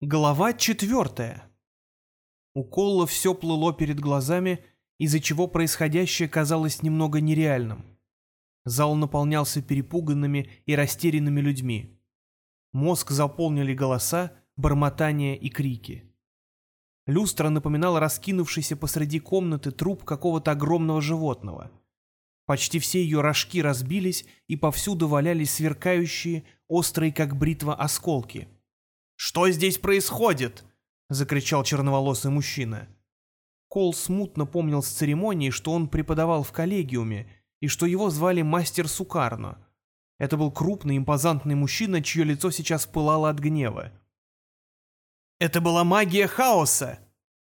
Глава четвертая. У Колла все плыло перед глазами, из-за чего происходящее казалось немного нереальным. Зал наполнялся перепуганными и растерянными людьми. Мозг заполнили голоса, бормотания и крики. Люстра напоминала раскинувшийся посреди комнаты труп какого-то огромного животного. Почти все ее рожки разбились, и повсюду валялись сверкающие, острые как бритва, осколки — «Что здесь происходит?» — закричал черноволосый мужчина. Кол смутно помнил с церемонии, что он преподавал в коллегиуме, и что его звали мастер Сукарно. Это был крупный, импозантный мужчина, чье лицо сейчас пылало от гнева. «Это была магия хаоса!»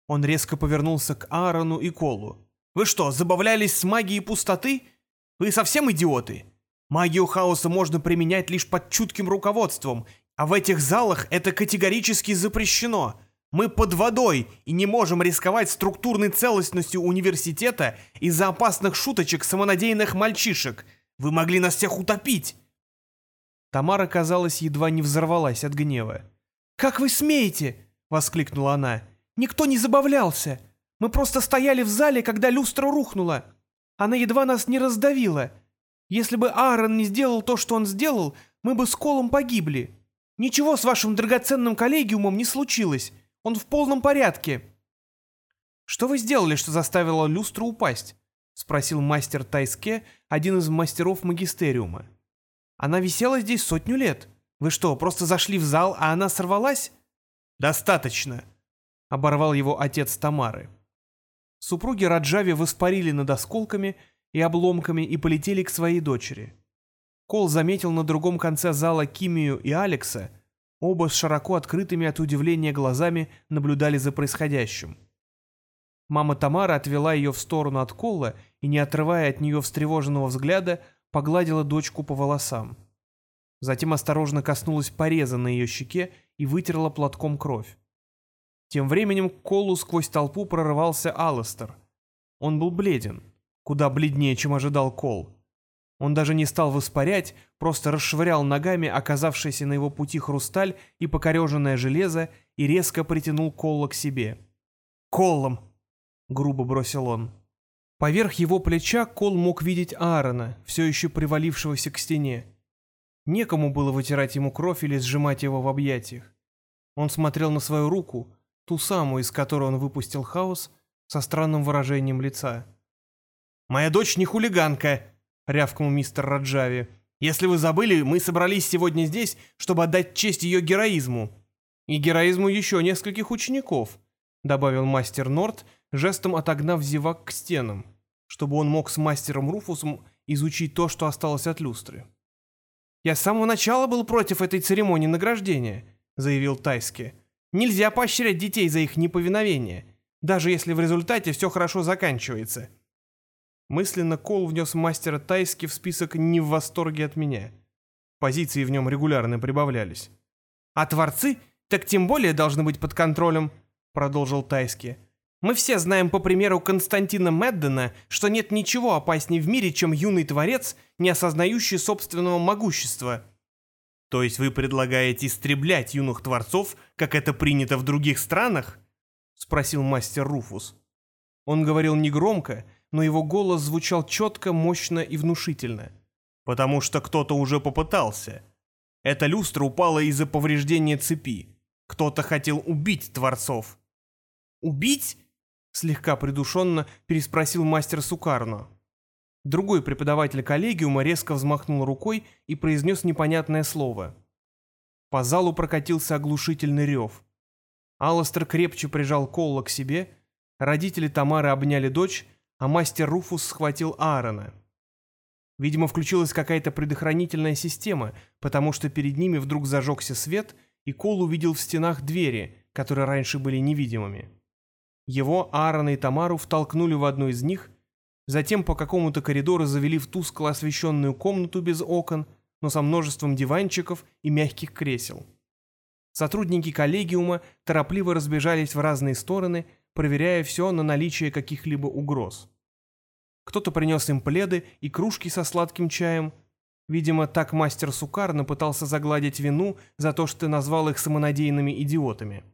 Он резко повернулся к Аарону и Колу. «Вы что, забавлялись с магией пустоты? Вы совсем идиоты? Магию хаоса можно применять лишь под чутким руководством, а в этих залах это категорически запрещено. Мы под водой и не можем рисковать структурной целостностью университета из-за опасных шуточек самонадеянных мальчишек. Вы могли нас всех утопить. Тамара, казалось, едва не взорвалась от гнева. «Как вы смеете?» — воскликнула она. «Никто не забавлялся. Мы просто стояли в зале, когда люстра рухнула. Она едва нас не раздавила. Если бы Аарон не сделал то, что он сделал, мы бы с Колом погибли. Ничего с вашим драгоценным коллегиумом не случилось. Он в полном порядке. Что вы сделали, что заставило люстру упасть? Спросил мастер Тайске, один из мастеров магистериума. Она висела здесь сотню лет. Вы что, просто зашли в зал, а она сорвалась? Достаточно, оборвал его отец Тамары. Супруги Раджави воспарили над осколками и обломками и полетели к своей дочери. Кол заметил на другом конце зала Кимию и Алекса. Оба с широко открытыми от удивления глазами наблюдали за происходящим. Мама Тамара отвела ее в сторону от Колла и, не отрывая от нее встревоженного взгляда, погладила дочку по волосам. Затем осторожно коснулась пореза на ее щеке и вытерла платком кровь. Тем временем к Колу сквозь толпу прорывался Алластер. Он был бледен, куда бледнее, чем ожидал Кол. Он даже не стал воспарять, просто расшвырял ногами оказавшийся на его пути хрусталь и покореженное железо и резко притянул Колла к себе. «Коллом!» — грубо бросил он. Поверх его плеча Кол мог видеть Аарона, все еще привалившегося к стене. Некому было вытирать ему кровь или сжимать его в объятиях. Он смотрел на свою руку, ту самую, из которой он выпустил хаос, со странным выражением лица. «Моя дочь не хулиганка!» — рявкнул мистер Раджави. «Если вы забыли, мы собрались сегодня здесь, чтобы отдать честь ее героизму. И героизму еще нескольких учеников», — добавил мастер Норт, жестом отогнав зевак к стенам, чтобы он мог с мастером Руфусом изучить то, что осталось от люстры. «Я с самого начала был против этой церемонии награждения», — заявил Тайски. «Нельзя поощрять детей за их неповиновение, даже если в результате все хорошо заканчивается». Мысленно Кол внес мастера Тайски в список «не в восторге от меня». Позиции в нем регулярно прибавлялись. «А творцы так тем более должны быть под контролем», — продолжил Тайски. «Мы все знаем по примеру Константина Меддена, что нет ничего опаснее в мире, чем юный творец, не осознающий собственного могущества». «То есть вы предлагаете истреблять юных творцов, как это принято в других странах?» — спросил мастер Руфус. Он говорил негромко, но его голос звучал четко, мощно и внушительно. «Потому что кто-то уже попытался. Эта люстра упала из-за повреждения цепи. Кто-то хотел убить Творцов». «Убить?» — слегка придушенно переспросил мастер Сукарно. Другой преподаватель коллегиума резко взмахнул рукой и произнес непонятное слово. По залу прокатился оглушительный рев. Алластер крепче прижал Колла к себе, родители Тамары обняли дочь, а мастер Руфус схватил Аарона. Видимо, включилась какая-то предохранительная система, потому что перед ними вдруг зажегся свет, и Кол увидел в стенах двери, которые раньше были невидимыми. Его, Аарона и Тамару втолкнули в одну из них, затем по какому-то коридору завели в тускло освещенную комнату без окон, но со множеством диванчиков и мягких кресел. Сотрудники коллегиума торопливо разбежались в разные стороны, проверяя все на наличие каких-либо угроз. Кто-то принес им пледы и кружки со сладким чаем. Видимо, так мастер Сукарна пытался загладить вину за то, что назвал их самонадеянными идиотами.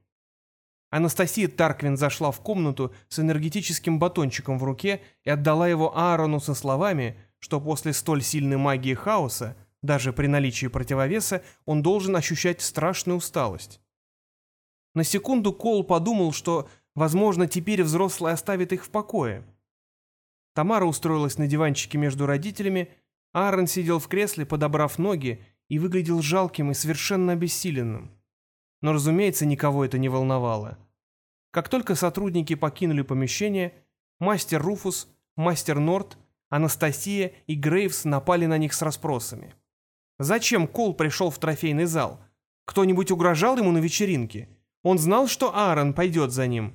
Анастасия Тарквин зашла в комнату с энергетическим батончиком в руке и отдала его Аарону со словами, что после столь сильной магии хаоса, даже при наличии противовеса, он должен ощущать страшную усталость. На секунду Кол подумал, что, возможно, теперь взрослый оставит их в покое. Тамара устроилась на диванчике между родителями, Аарон сидел в кресле, подобрав ноги, и выглядел жалким и совершенно обессиленным. Но, разумеется, никого это не волновало. Как только сотрудники покинули помещение, мастер Руфус, мастер Норт, Анастасия и Грейвс напали на них с расспросами. Зачем Кол пришел в трофейный зал? Кто-нибудь угрожал ему на вечеринке? Он знал, что Аарон пойдет за ним.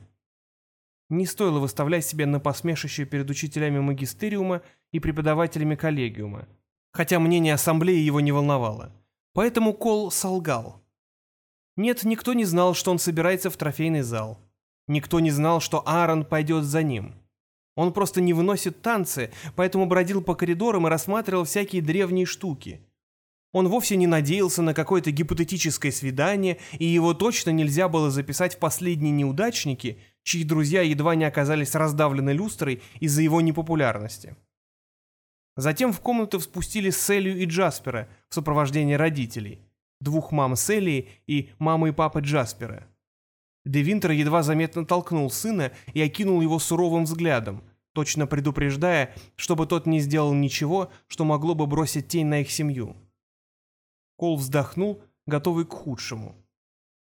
Не стоило выставлять себя на посмешище перед учителями магистериума и преподавателями коллегиума, хотя мнение ассамблеи его не волновало. Поэтому Кол солгал. Нет, никто не знал, что он собирается в трофейный зал. Никто не знал, что Аарон пойдет за ним. Он просто не выносит танцы, поэтому бродил по коридорам и рассматривал всякие древние штуки. Он вовсе не надеялся на какое-то гипотетическое свидание, и его точно нельзя было записать в последние неудачники, чьи друзья едва не оказались раздавлены люстрой из-за его непопулярности. Затем в комнату спустили Селию и Джаспера в сопровождении родителей, двух мам Селии и мамы и папы Джаспера. Де Винтер едва заметно толкнул сына и окинул его суровым взглядом, точно предупреждая, чтобы тот не сделал ничего, что могло бы бросить тень на их семью. Кол вздохнул, готовый к худшему.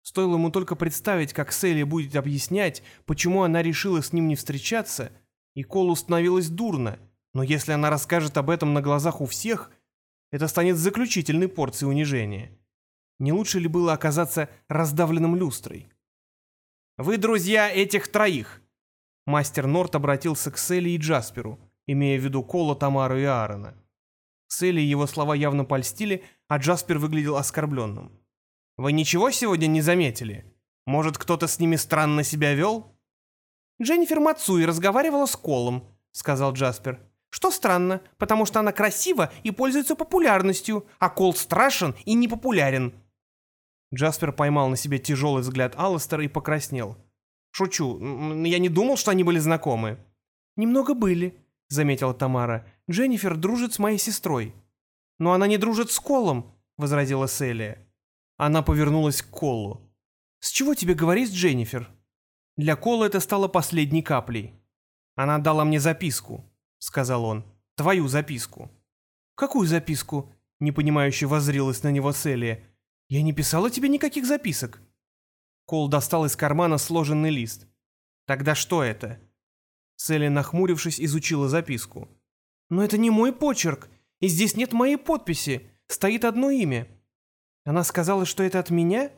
Стоило ему только представить, как Селли будет объяснять, почему она решила с ним не встречаться, и Колу становилось дурно, но если она расскажет об этом на глазах у всех, это станет заключительной порцией унижения. Не лучше ли было оказаться раздавленным люстрой? «Вы друзья этих троих!» Мастер Норт обратился к Селли и Джасперу, имея в виду Кола, Тамару и Аарона. Селли его слова явно польстили, а Джаспер выглядел оскорбленным. Вы ничего сегодня не заметили? Может, кто-то с ними странно себя вел?» «Дженнифер Мацуи разговаривала с Колом», — сказал Джаспер. «Что странно, потому что она красива и пользуется популярностью, а Кол страшен и непопулярен». Джаспер поймал на себе тяжелый взгляд Алластера и покраснел. «Шучу, я не думал, что они были знакомы». «Немного были», — заметила Тамара. «Дженнифер дружит с моей сестрой». «Но она не дружит с Колом», — возразила Селия. Она повернулась к Колу. «С чего тебе говорить, Дженнифер?» Для Кола это стало последней каплей. «Она дала мне записку», — сказал он. «Твою записку». «Какую записку?» — непонимающе воззрилась на него Селия. «Я не писала тебе никаких записок». Кол достал из кармана сложенный лист. «Тогда что это?» Селия, нахмурившись, изучила записку. «Но это не мой почерк, и здесь нет моей подписи. Стоит одно имя. Она сказала, что это от меня?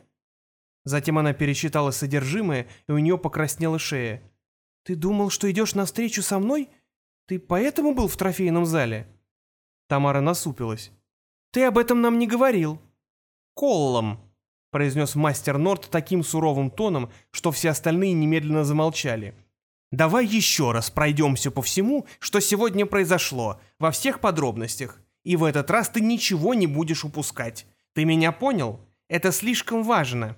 Затем она пересчитала содержимое, и у нее покраснела шея. Ты думал, что идешь навстречу со мной? Ты поэтому был в трофейном зале? Тамара насупилась. Ты об этом нам не говорил. Коллом, произнес мастер Норт таким суровым тоном, что все остальные немедленно замолчали. Давай еще раз пройдемся по всему, что сегодня произошло, во всех подробностях. И в этот раз ты ничего не будешь упускать. Ты меня понял? Это слишком важно».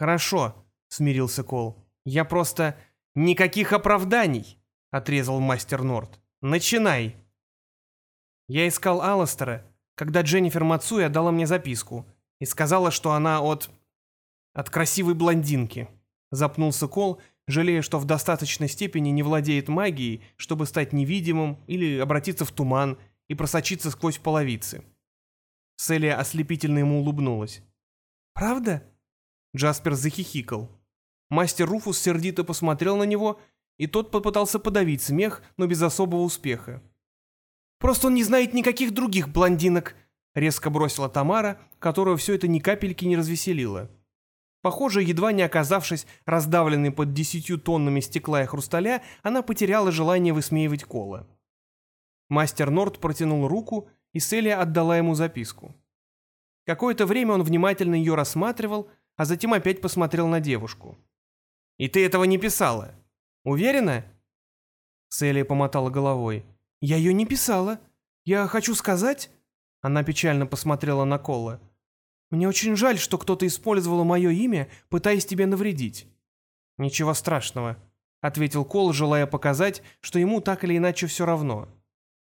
«Хорошо», — смирился Кол. «Я просто... Никаких оправданий», — отрезал мастер Норт. «Начинай». Я искал Алластера, когда Дженнифер Мацуя дала мне записку и сказала, что она от... от красивой блондинки. Запнулся Кол, жалея, что в достаточной степени не владеет магией, чтобы стать невидимым или обратиться в туман и просочиться сквозь половицы. Селия ослепительно ему улыбнулась. «Правда?» Джаспер захихикал. Мастер Руфус сердито посмотрел на него, и тот попытался подавить смех, но без особого успеха. «Просто он не знает никаких других блондинок», — резко бросила Тамара, которую все это ни капельки не развеселило. Похоже, едва не оказавшись раздавленной под десятью тоннами стекла и хрусталя, она потеряла желание высмеивать Кола. Мастер Норт протянул руку и Селия отдала ему записку. Какое-то время он внимательно ее рассматривал, а затем опять посмотрел на девушку. «И ты этого не писала? Уверена?» Селия помотала головой. «Я ее не писала. Я хочу сказать...» Она печально посмотрела на Колла. «Мне очень жаль, что кто-то использовал мое имя, пытаясь тебе навредить». «Ничего страшного», — ответил Кол, желая показать, что ему так или иначе все равно.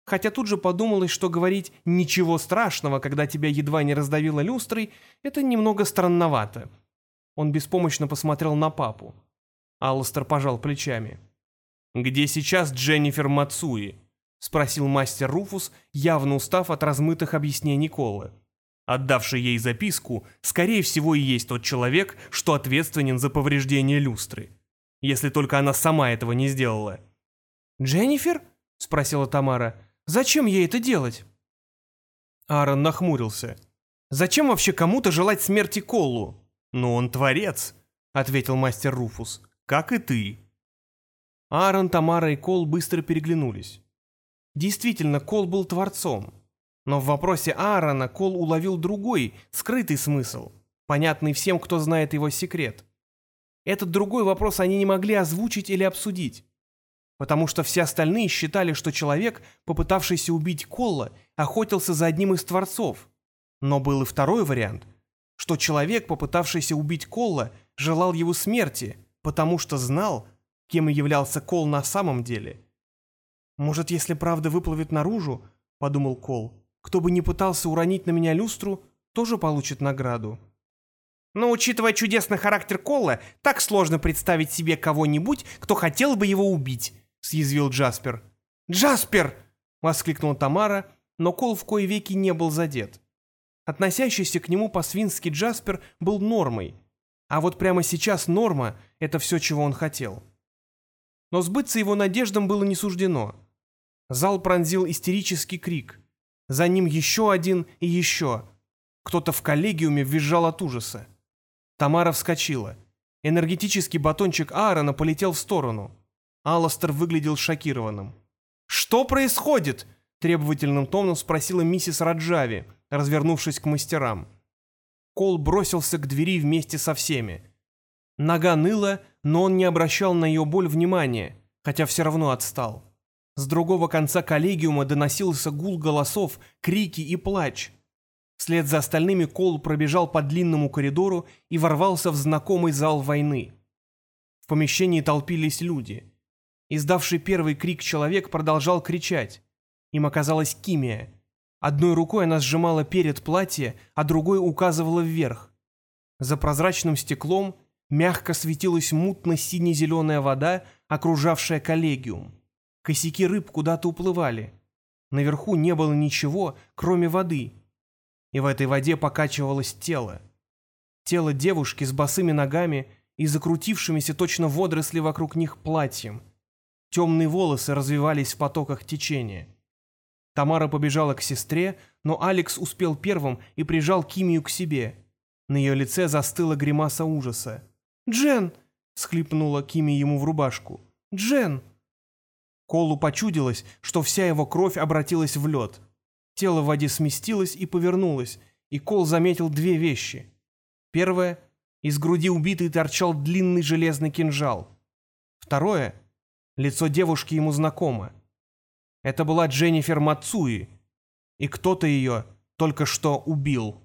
Хотя тут же подумалось, что говорить «ничего страшного», когда тебя едва не раздавило люстрой, это немного странновато. Он беспомощно посмотрел на папу. Алластер пожал плечами. «Где сейчас Дженнифер Мацуи?» — спросил мастер Руфус, явно устав от размытых объяснений Колы. Отдавший ей записку, скорее всего и есть тот человек, что ответственен за повреждение люстры. Если только она сама этого не сделала. «Дженнифер?» — спросила Тамара. Зачем ей это делать?» Аарон нахмурился. «Зачем вообще кому-то желать смерти Колу?» «Ну, он творец», — ответил мастер Руфус. «Как и ты». Аарон, Тамара и Кол быстро переглянулись. Действительно, Кол был творцом. Но в вопросе Аарона Кол уловил другой, скрытый смысл, понятный всем, кто знает его секрет. Этот другой вопрос они не могли озвучить или обсудить потому что все остальные считали, что человек, попытавшийся убить Колла, охотился за одним из творцов. Но был и второй вариант, что человек, попытавшийся убить Колла, желал его смерти, потому что знал, кем являлся Кол на самом деле. «Может, если правда выплывет наружу, — подумал Кол, — кто бы не пытался уронить на меня люстру, тоже получит награду». Но учитывая чудесный характер Колла, так сложно представить себе кого-нибудь, кто хотел бы его убить, съязвил Джаспер. «Джаспер!» — воскликнула Тамара, но Кол в кои веки не был задет. Относящийся к нему по-свински Джаспер был нормой, а вот прямо сейчас норма — это все, чего он хотел. Но сбыться его надеждам было не суждено. Зал пронзил истерический крик. За ним еще один и еще. Кто-то в коллегиуме визжал от ужаса. Тамара вскочила. Энергетический батончик Аарона полетел в сторону. Алластер выглядел шокированным. «Что происходит?» — требовательным тоном спросила миссис Раджави, развернувшись к мастерам. Кол бросился к двери вместе со всеми. Нога ныла, но он не обращал на ее боль внимания, хотя все равно отстал. С другого конца коллегиума доносился гул голосов, крики и плач. Вслед за остальными Кол пробежал по длинному коридору и ворвался в знакомый зал войны. В помещении толпились люди. Издавший первый крик человек продолжал кричать. Им оказалась Кимия. Одной рукой она сжимала перед платье, а другой указывала вверх. За прозрачным стеклом мягко светилась мутно-сине-зеленая вода, окружавшая коллегиум. Косяки рыб куда-то уплывали. Наверху не было ничего, кроме воды. И в этой воде покачивалось тело. Тело девушки с босыми ногами и закрутившимися точно водоросли вокруг них платьем — Темные волосы развивались в потоках течения. Тамара побежала к сестре, но Алекс успел первым и прижал Кимию к себе. На ее лице застыла гримаса ужаса. «Джен!» — схлипнула Кими ему в рубашку. «Джен!» Колу почудилось, что вся его кровь обратилась в лед. Тело в воде сместилось и повернулось, и Кол заметил две вещи. Первое — из груди убитой торчал длинный железный кинжал. Второе — Лицо девушки ему знакомо. Это была Дженнифер Мацуи, и кто-то ее только что убил.